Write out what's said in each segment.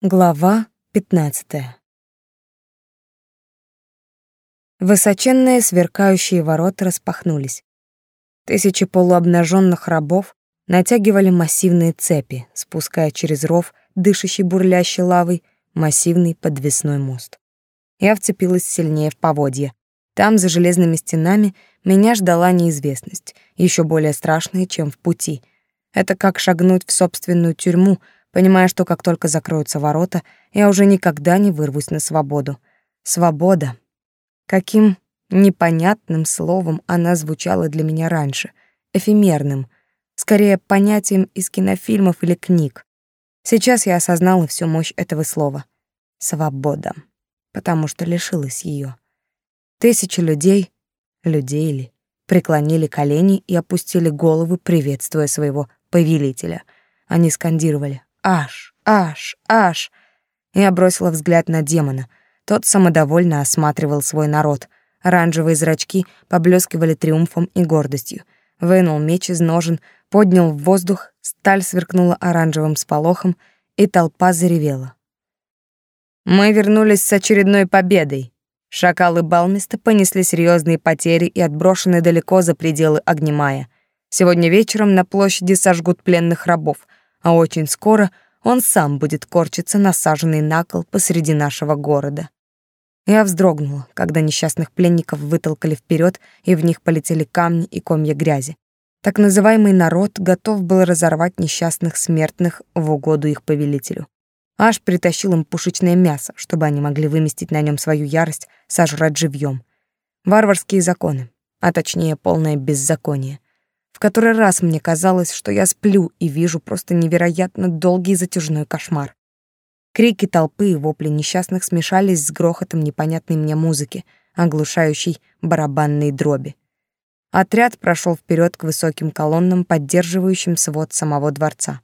Глава 15. Высоченные сверкающие ворота распахнулись. Тысячи полуобнаженных рабов натягивали массивные цепи, спуская через ров, дышащий бурлящей лавой, массивный подвесной мост. Я вцепилась сильнее в поводья. Там, за железными стенами, меня ждала неизвестность, еще более страшная, чем в пути. Это как шагнуть в собственную тюрьму — понимая, что как только закроются ворота, я уже никогда не вырвусь на свободу. Свобода. Каким непонятным словом она звучала для меня раньше, эфемерным, скорее понятием из кинофильмов или книг. Сейчас я осознала всю мощь этого слова. Свобода. Потому что лишилась ее. Тысячи людей, людей ли, преклонили колени и опустили головы, приветствуя своего повелителя. Они скандировали Аш, аш, аш. Я бросила взгляд на демона. Тот самодовольно осматривал свой народ. Оранжевые зрачки поблескивали триумфом и гордостью. Вынул меч из ножен, поднял в воздух, сталь сверкнула оранжевым сполохом, и толпа заревела. Мы вернулись с очередной победой. Шакалы Балмиста понесли серьезные потери и отброшены далеко за пределы Огнемая. Сегодня вечером на площади сожгут пленных рабов — а очень скоро он сам будет корчиться, насаженный на кол посреди нашего города. Я вздрогнула, когда несчастных пленников вытолкали вперед, и в них полетели камни и комья грязи. Так называемый народ готов был разорвать несчастных смертных в угоду их повелителю. Аж притащил им пушечное мясо, чтобы они могли выместить на нем свою ярость, сожрать живьем. Варварские законы, а точнее полное беззаконие. В который раз мне казалось, что я сплю и вижу просто невероятно долгий затяжной кошмар. Крики толпы и вопли несчастных смешались с грохотом непонятной мне музыки, оглушающей барабанные дроби. Отряд прошел вперед к высоким колоннам, поддерживающим свод самого дворца.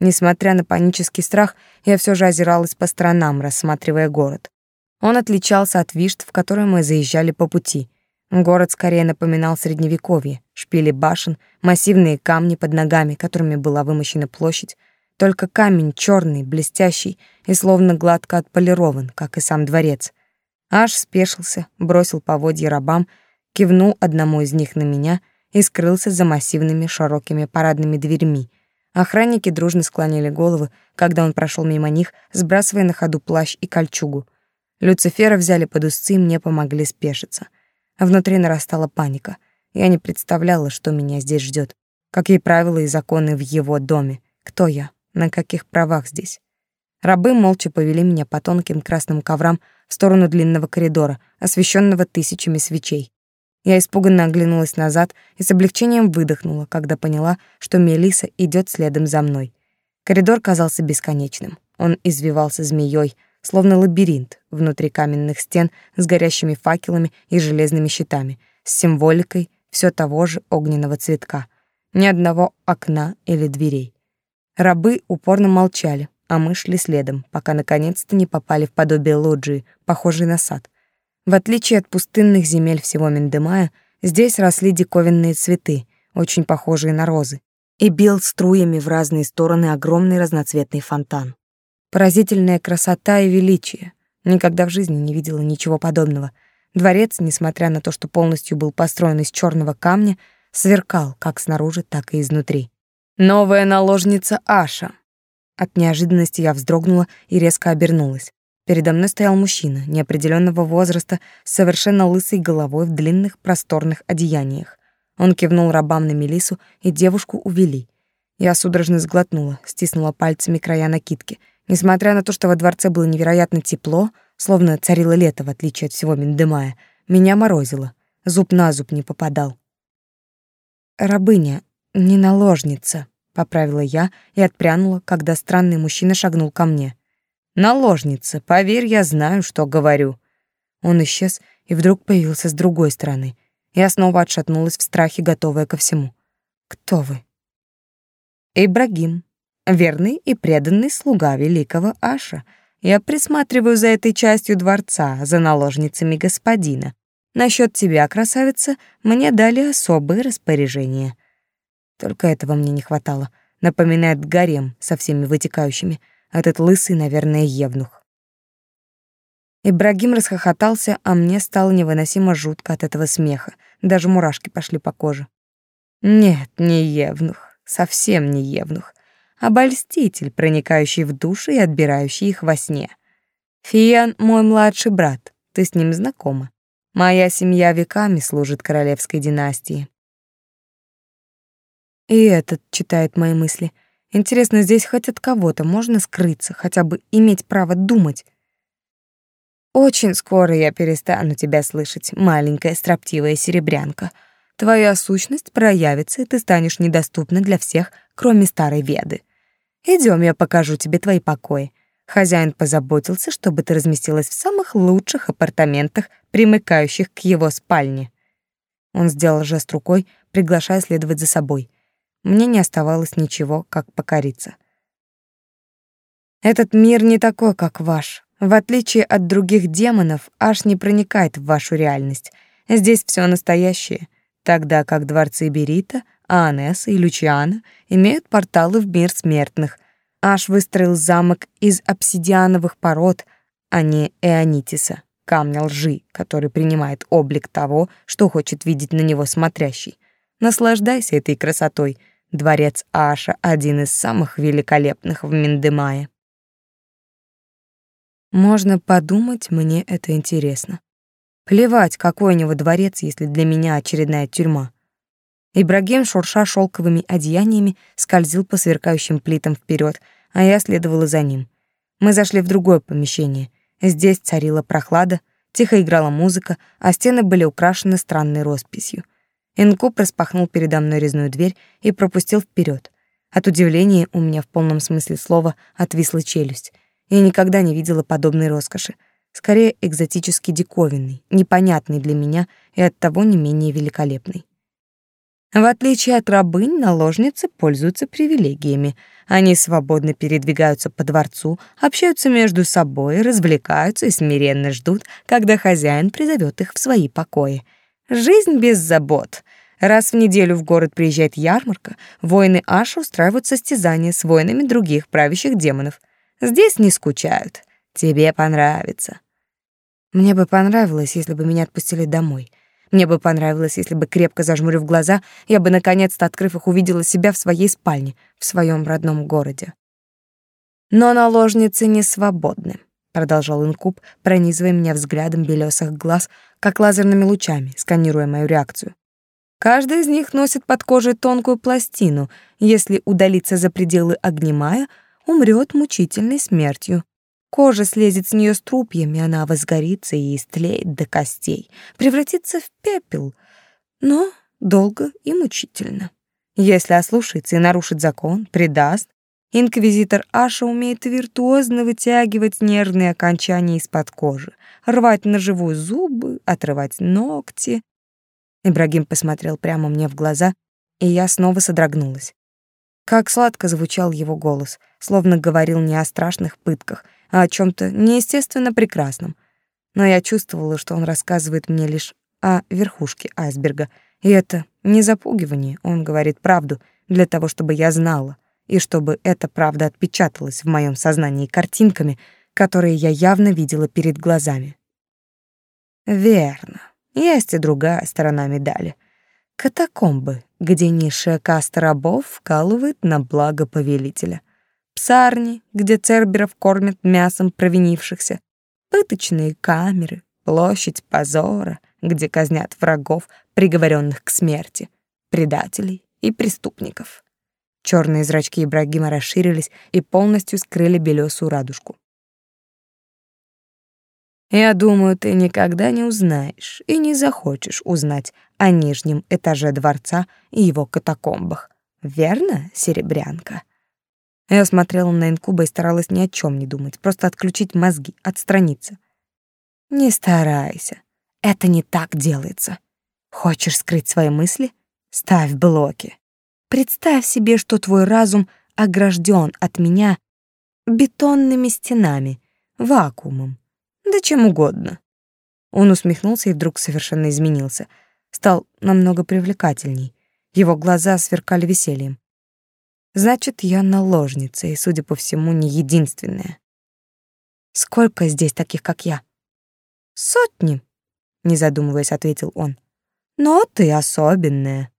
Несмотря на панический страх, я все же озиралась по сторонам, рассматривая город. Он отличался от вишт, в которые мы заезжали по пути — Город скорее напоминал средневековье, шпили башен, массивные камни под ногами, которыми была вымощена площадь, только камень черный, блестящий и словно гладко отполирован, как и сам дворец. Аж спешился, бросил поводья рабам, кивнул одному из них на меня и скрылся за массивными широкими парадными дверьми. Охранники дружно склонили головы, когда он прошел мимо них, сбрасывая на ходу плащ и кольчугу. Люцифера взяли под узцы и мне помогли спешиться — Внутри нарастала паника. Я не представляла, что меня здесь ждет. Какие правила и законы в его доме. Кто я? На каких правах здесь? Рабы молча повели меня по тонким красным коврам в сторону длинного коридора, освещенного тысячами свечей. Я испуганно оглянулась назад и с облегчением выдохнула, когда поняла, что Мелиса идет следом за мной. Коридор казался бесконечным. Он извивался змеей, словно лабиринт внутри каменных стен с горящими факелами и железными щитами, с символикой все того же огненного цветка. Ни одного окна или дверей. Рабы упорно молчали, а мы шли следом, пока наконец-то не попали в подобие лоджии, похожей на сад. В отличие от пустынных земель всего Мендемая, здесь росли диковинные цветы, очень похожие на розы, и бил струями в разные стороны огромный разноцветный фонтан. Поразительная красота и величие. Никогда в жизни не видела ничего подобного. Дворец, несмотря на то, что полностью был построен из черного камня, сверкал как снаружи, так и изнутри. Новая наложница Аша. От неожиданности я вздрогнула и резко обернулась. Передо мной стоял мужчина неопределенного возраста с совершенно лысой головой в длинных просторных одеяниях. Он кивнул рабам на Мелису, и девушку увели. Я судорожно сглотнула, стиснула пальцами края накидки — Несмотря на то, что во дворце было невероятно тепло, словно царило лето, в отличие от всего Миндемая, меня морозило, зуб на зуб не попадал. «Рабыня, не наложница», — поправила я и отпрянула, когда странный мужчина шагнул ко мне. «Наложница, поверь, я знаю, что говорю». Он исчез и вдруг появился с другой стороны. Я снова отшатнулась в страхе, готовая ко всему. «Кто вы?» «Ибрагим», верный и преданный слуга великого Аша. Я присматриваю за этой частью дворца, за наложницами господина. Насчет тебя, красавица, мне дали особые распоряжения. Только этого мне не хватало. Напоминает гарем со всеми вытекающими. Этот лысый, наверное, евнух. Ибрагим расхохотался, а мне стало невыносимо жутко от этого смеха. Даже мурашки пошли по коже. Нет, не евнух, совсем не евнух. Обольститель, проникающий в души и отбирающий их во сне. Фиан — мой младший брат, ты с ним знакома. Моя семья веками служит королевской династии. И этот читает мои мысли. Интересно, здесь хоть от кого-то можно скрыться, хотя бы иметь право думать. Очень скоро я перестану тебя слышать, маленькая строптивая серебрянка. Твоя сущность проявится, и ты станешь недоступна для всех, кроме старой Веды. Идем, я покажу тебе твои покои. Хозяин позаботился, чтобы ты разместилась в самых лучших апартаментах, примыкающих к его спальне. Он сделал жест рукой, приглашая следовать за собой. Мне не оставалось ничего, как покориться. Этот мир не такой, как ваш. В отличие от других демонов, аж не проникает в вашу реальность. Здесь все настоящее, тогда как дворцы Берита, Аанеса и Лючиана имеют порталы в мир смертных, Аш выстроил замок из обсидиановых пород, а не эонитиса, камня лжи, который принимает облик того, что хочет видеть на него смотрящий. Наслаждайся этой красотой. Дворец Аша — один из самых великолепных в Миндемае. Можно подумать, мне это интересно. Плевать, какой у него дворец, если для меня очередная тюрьма. Ибрагим, шурша шелковыми одеяниями, скользил по сверкающим плитам вперед, а я следовала за ним. Мы зашли в другое помещение. Здесь царила прохлада, тихо играла музыка, а стены были украшены странной росписью. Инкуб распахнул передо мной резную дверь и пропустил вперед. От удивления у меня в полном смысле слова отвисла челюсть. Я никогда не видела подобной роскоши. Скорее, экзотически диковинный, непонятный для меня и оттого не менее великолепный. В отличие от рабынь, наложницы пользуются привилегиями. Они свободно передвигаются по дворцу, общаются между собой, развлекаются и смиренно ждут, когда хозяин призовет их в свои покои. Жизнь без забот. Раз в неделю в город приезжает ярмарка, воины Аша устраивают состязания с воинами других правящих демонов. Здесь не скучают. Тебе понравится. Мне бы понравилось, если бы меня отпустили домой — мне бы понравилось, если бы, крепко зажмурив глаза, я бы, наконец-то, открыв их, увидела себя в своей спальне, в своем родном городе. «Но наложницы не свободны», — продолжал инкуб, пронизывая меня взглядом белесых глаз, как лазерными лучами, сканируя мою реакцию. Каждая из них носит под кожей тонкую пластину. Если удалиться за пределы огнемая, умрет мучительной смертью. Кожа слезет с нее струпьями, она возгорится и истлеет до костей, превратится в пепел, но долго и мучительно. Если ослушается и нарушит закон, предаст, инквизитор Аша умеет виртуозно вытягивать нервные окончания из-под кожи, рвать на живую зубы, отрывать ногти. Ибрагим посмотрел прямо мне в глаза, и я снова содрогнулась. Как сладко звучал его голос, словно говорил не о страшных пытках, а о чем то неестественно прекрасном. Но я чувствовала, что он рассказывает мне лишь о верхушке айсберга, и это не запугивание, он говорит правду для того, чтобы я знала, и чтобы эта правда отпечаталась в моем сознании картинками, которые я явно видела перед глазами. Верно. Есть и другая сторона медали. Катакомбы, где низшая каста рабов вкалывает на благо повелителя — псарни, где церберов кормят мясом провинившихся, пыточные камеры, площадь позора, где казнят врагов, приговоренных к смерти, предателей и преступников. Черные зрачки Ибрагима расширились и полностью скрыли белесую радужку. Я думаю, ты никогда не узнаешь и не захочешь узнать о нижнем этаже дворца и его катакомбах. Верно, серебрянка? Я смотрела на инкуба и старалась ни о чем не думать, просто отключить мозги, отстраниться. Не старайся. Это не так делается. Хочешь скрыть свои мысли? Ставь блоки. Представь себе, что твой разум огражден от меня бетонными стенами, вакуумом, да чем угодно. Он усмехнулся и вдруг совершенно изменился, стал намного привлекательней. Его глаза сверкали весельем. Значит, я наложница и, судя по всему, не единственная. Сколько здесь таких, как я? Сотни, не задумываясь, ответил он. Но ты особенная.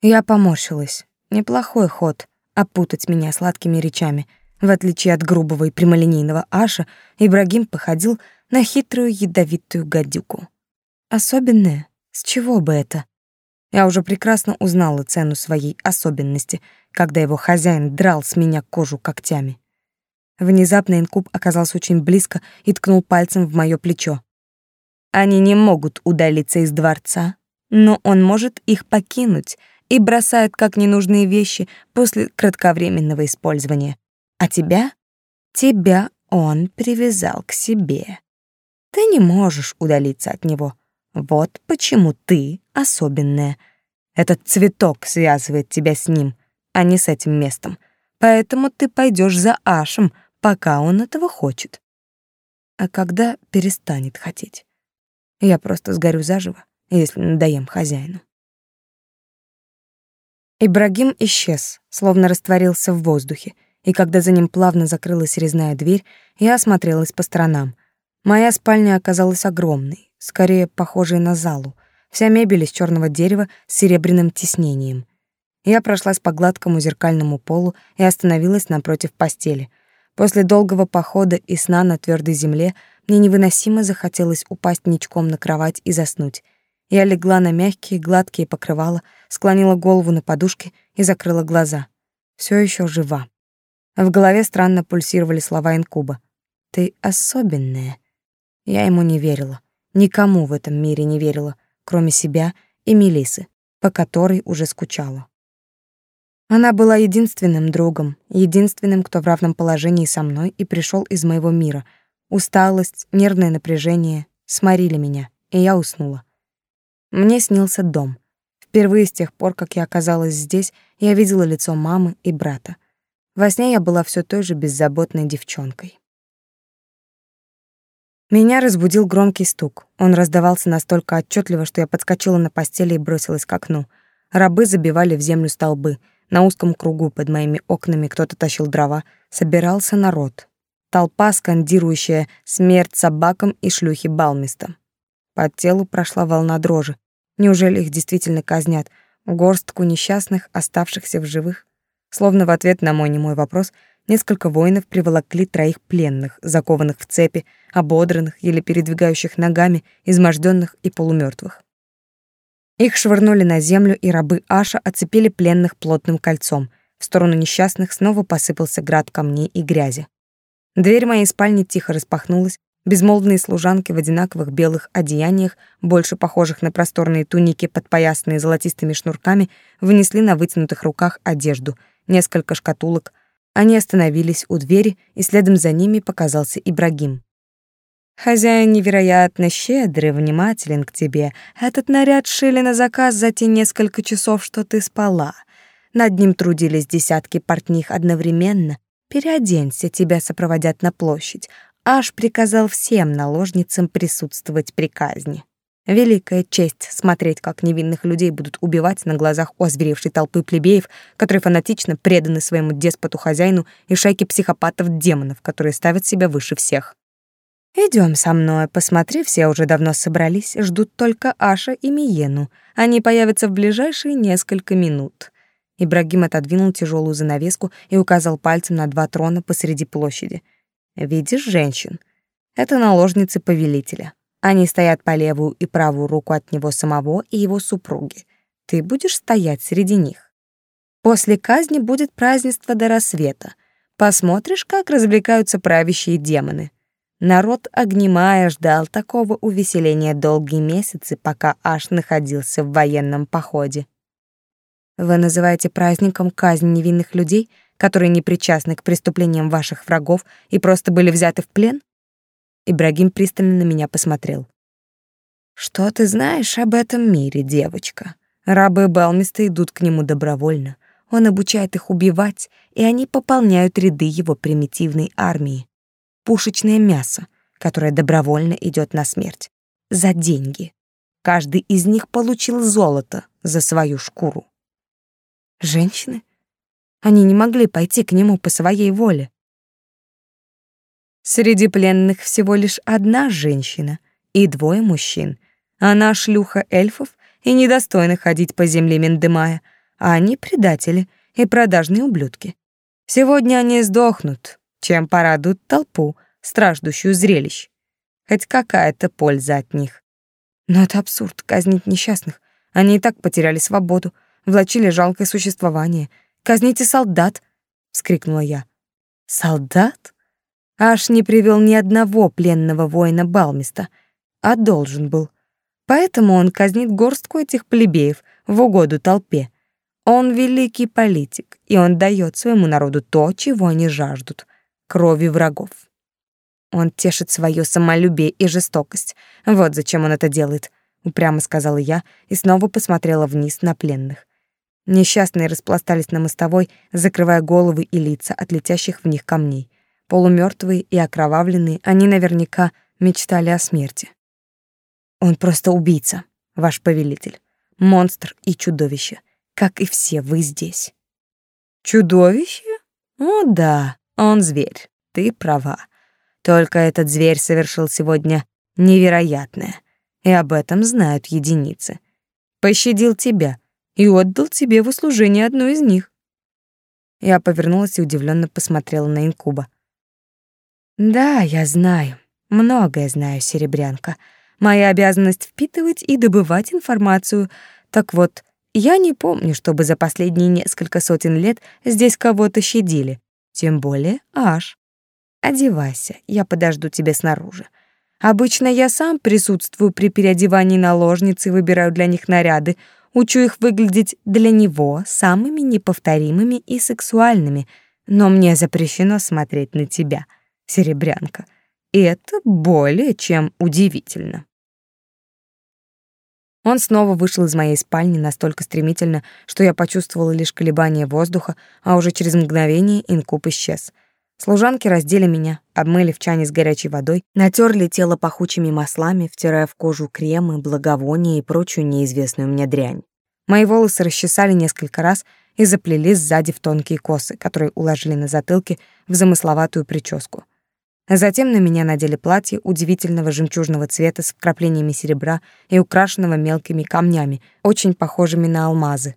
Я поморщилась. Неплохой ход опутать меня сладкими речами. В отличие от грубого и прямолинейного Аша, Ибрагим походил на хитрую ядовитую гадюку. Особенная? С чего бы это? Я уже прекрасно узнала цену своей особенности, когда его хозяин драл с меня кожу когтями. Внезапно инкуб оказался очень близко и ткнул пальцем в моё плечо. Они не могут удалиться из дворца, но он может их покинуть и бросает как ненужные вещи после кратковременного использования. А тебя? Тебя он привязал к себе. Ты не можешь удалиться от него. Вот почему ты особенная. Этот цветок связывает тебя с ним, а не с этим местом. Поэтому ты пойдешь за Ашем, пока он этого хочет. А когда перестанет хотеть? Я просто сгорю заживо, если надоем хозяину. Ибрагим исчез, словно растворился в воздухе, и когда за ним плавно закрылась резная дверь, я осмотрелась по сторонам. Моя спальня оказалась огромной, скорее похожей на залу. Вся мебель из черного дерева с серебряным тиснением. Я прошлась по гладкому зеркальному полу и остановилась напротив постели. После долгого похода и сна на твердой земле мне невыносимо захотелось упасть ничком на кровать и заснуть. Я легла на мягкие, гладкие покрывала, склонила голову на подушке и закрыла глаза. Все еще жива. В голове странно пульсировали слова инкуба. «Ты особенная». Я ему не верила. Никому в этом мире не верила, кроме себя и Мелисы, по которой уже скучала. Она была единственным другом, единственным, кто в равном положении со мной и пришел из моего мира. Усталость, нервное напряжение сморили меня, и я уснула. Мне снился дом. Впервые с тех пор, как я оказалась здесь, я видела лицо мамы и брата. Во сне я была все той же беззаботной девчонкой. Меня разбудил громкий стук. Он раздавался настолько отчетливо, что я подскочила на постели и бросилась к окну. Рабы забивали в землю столбы — на узком кругу под моими окнами кто-то тащил дрова, собирался народ. Толпа, скандирующая «Смерть собакам и шлюхи Балмиста». По телу прошла волна дрожи. Неужели их действительно казнят? Горстку несчастных, оставшихся в живых? Словно в ответ на мой немой вопрос, несколько воинов приволокли троих пленных, закованных в цепи, ободранных или передвигающих ногами, изможденных и полумертвых. Их швырнули на землю, и рабы Аша оцепили пленных плотным кольцом. В сторону несчастных снова посыпался град камней и грязи. Дверь моей спальни тихо распахнулась, безмолвные служанки в одинаковых белых одеяниях, больше похожих на просторные туники, подпоясанные золотистыми шнурками, вынесли на вытянутых руках одежду, несколько шкатулок. Они остановились у двери, и следом за ними показался Ибрагим. Хозяин невероятно щедрый, внимателен к тебе. Этот наряд шили на заказ за те несколько часов, что ты спала. Над ним трудились десятки портних одновременно. Переоденься, тебя сопроводят на площадь. Аж приказал всем наложницам присутствовать при казни. Великая честь смотреть, как невинных людей будут убивать на глазах у озверевшей толпы плебеев, которые фанатично преданы своему деспоту-хозяину и шайке психопатов-демонов, которые ставят себя выше всех. Идем со мной, посмотри, все уже давно собрались, ждут только Аша и Миену. Они появятся в ближайшие несколько минут. Ибрагим отодвинул тяжелую занавеску и указал пальцем на два трона посреди площади. Видишь женщин? Это наложницы повелителя. Они стоят по левую и правую руку от него самого и его супруги. Ты будешь стоять среди них. После казни будет празднество до рассвета. Посмотришь, как развлекаются правящие демоны. Народ, огнемая, ждал такого увеселения долгие месяцы, пока Аш находился в военном походе. Вы называете праздником казнь невинных людей, которые не причастны к преступлениям ваших врагов и просто были взяты в плен? Ибрагим пристально на меня посмотрел. Что ты знаешь об этом мире, девочка? Рабы Балмиста идут к нему добровольно. Он обучает их убивать, и они пополняют ряды его примитивной армии пушечное мясо, которое добровольно идет на смерть. За деньги. Каждый из них получил золото за свою шкуру. Женщины? Они не могли пойти к нему по своей воле. Среди пленных всего лишь одна женщина и двое мужчин. Она шлюха эльфов и недостойна ходить по земле Мендемая, а они предатели и продажные ублюдки. Сегодня они сдохнут, чем порадуют толпу, страждущую зрелищ. Хоть какая-то польза от них. Но это абсурд казнить несчастных. Они и так потеряли свободу, влачили жалкое существование. Казните солдат, вскрикнула я. Солдат? Аж не привел ни одного пленного воина Балмиста, а должен был. Поэтому он казнит горстку этих плебеев в угоду толпе. Он великий политик, и он дает своему народу то, чего они жаждут — крови врагов. Он тешит свое самолюбие и жестокость. Вот зачем он это делает, упрямо сказала я и снова посмотрела вниз на пленных. Несчастные распластались на мостовой, закрывая головы и лица от летящих в них камней. Полумертвые и окровавленные, они наверняка мечтали о смерти. Он просто убийца, ваш повелитель, монстр и чудовище как и все вы здесь. Чудовище? О да, он зверь. Ты права. Только этот зверь совершил сегодня невероятное, и об этом знают единицы. Пощадил тебя и отдал тебе в услужение одну из них. Я повернулась и удивленно посмотрела на инкуба. Да, я знаю, многое знаю, серебрянка. Моя обязанность впитывать и добывать информацию. Так вот, я не помню, чтобы за последние несколько сотен лет здесь кого-то щадили, тем более аж. Одевайся, я подожду тебя снаружи. Обычно я сам присутствую при переодевании наложниц и выбираю для них наряды, учу их выглядеть для него самыми неповторимыми и сексуальными, но мне запрещено смотреть на тебя, серебрянка. И это более чем удивительно. Он снова вышел из моей спальни настолько стремительно, что я почувствовала лишь колебание воздуха, а уже через мгновение инкуб исчез. Служанки раздели меня, обмыли в чане с горячей водой, натерли тело пахучими маслами, втирая в кожу кремы, благовония и прочую неизвестную мне дрянь. Мои волосы расчесали несколько раз и заплели сзади в тонкие косы, которые уложили на затылке в замысловатую прическу. Затем на меня надели платье удивительного жемчужного цвета с вкраплениями серебра и украшенного мелкими камнями, очень похожими на алмазы.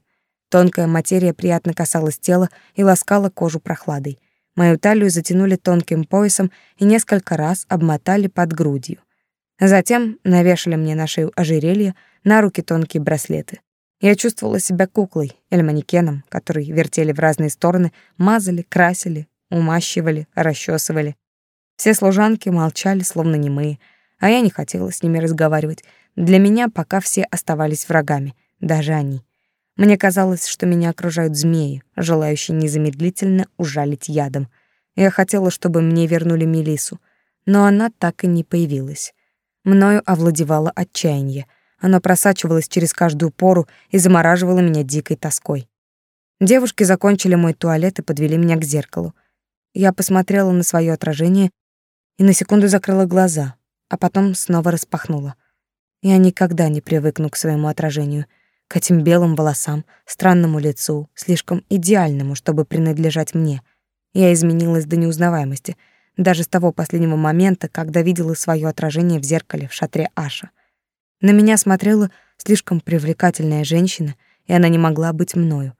Тонкая материя приятно касалась тела и ласкала кожу прохладой. Мою талию затянули тонким поясом и несколько раз обмотали под грудью. Затем навешали мне на шею ожерелье, на руки тонкие браслеты. Я чувствовала себя куклой или манекеном, который вертели в разные стороны, мазали, красили, умащивали, расчесывали. Все служанки молчали, словно немые, а я не хотела с ними разговаривать. Для меня пока все оставались врагами, даже они. Мне казалось, что меня окружают змеи, желающие незамедлительно ужалить ядом. Я хотела, чтобы мне вернули Мелису, но она так и не появилась. Мною овладевало отчаяние. Оно просачивалось через каждую пору и замораживало меня дикой тоской. Девушки закончили мой туалет и подвели меня к зеркалу. Я посмотрела на свое отражение и на секунду закрыла глаза, а потом снова распахнула. Я никогда не привыкну к своему отражению, к этим белым волосам, странному лицу, слишком идеальному, чтобы принадлежать мне. Я изменилась до неузнаваемости, даже с того последнего момента, когда видела свое отражение в зеркале в шатре Аша. На меня смотрела слишком привлекательная женщина, и она не могла быть мною.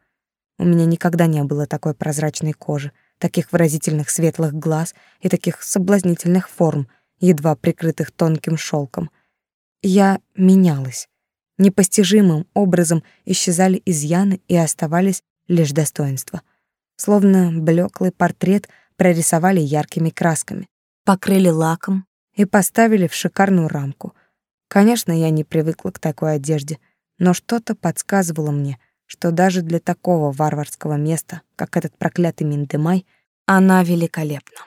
У меня никогда не было такой прозрачной кожи, таких выразительных светлых глаз и таких соблазнительных форм, едва прикрытых тонким шелком. Я менялась. Непостижимым образом исчезали изъяны и оставались лишь достоинства. Словно блеклый портрет прорисовали яркими красками, покрыли лаком и поставили в шикарную рамку. Конечно, я не привыкла к такой одежде, но что-то подсказывало мне — что даже для такого варварского места, как этот проклятый Миндемай, она великолепна.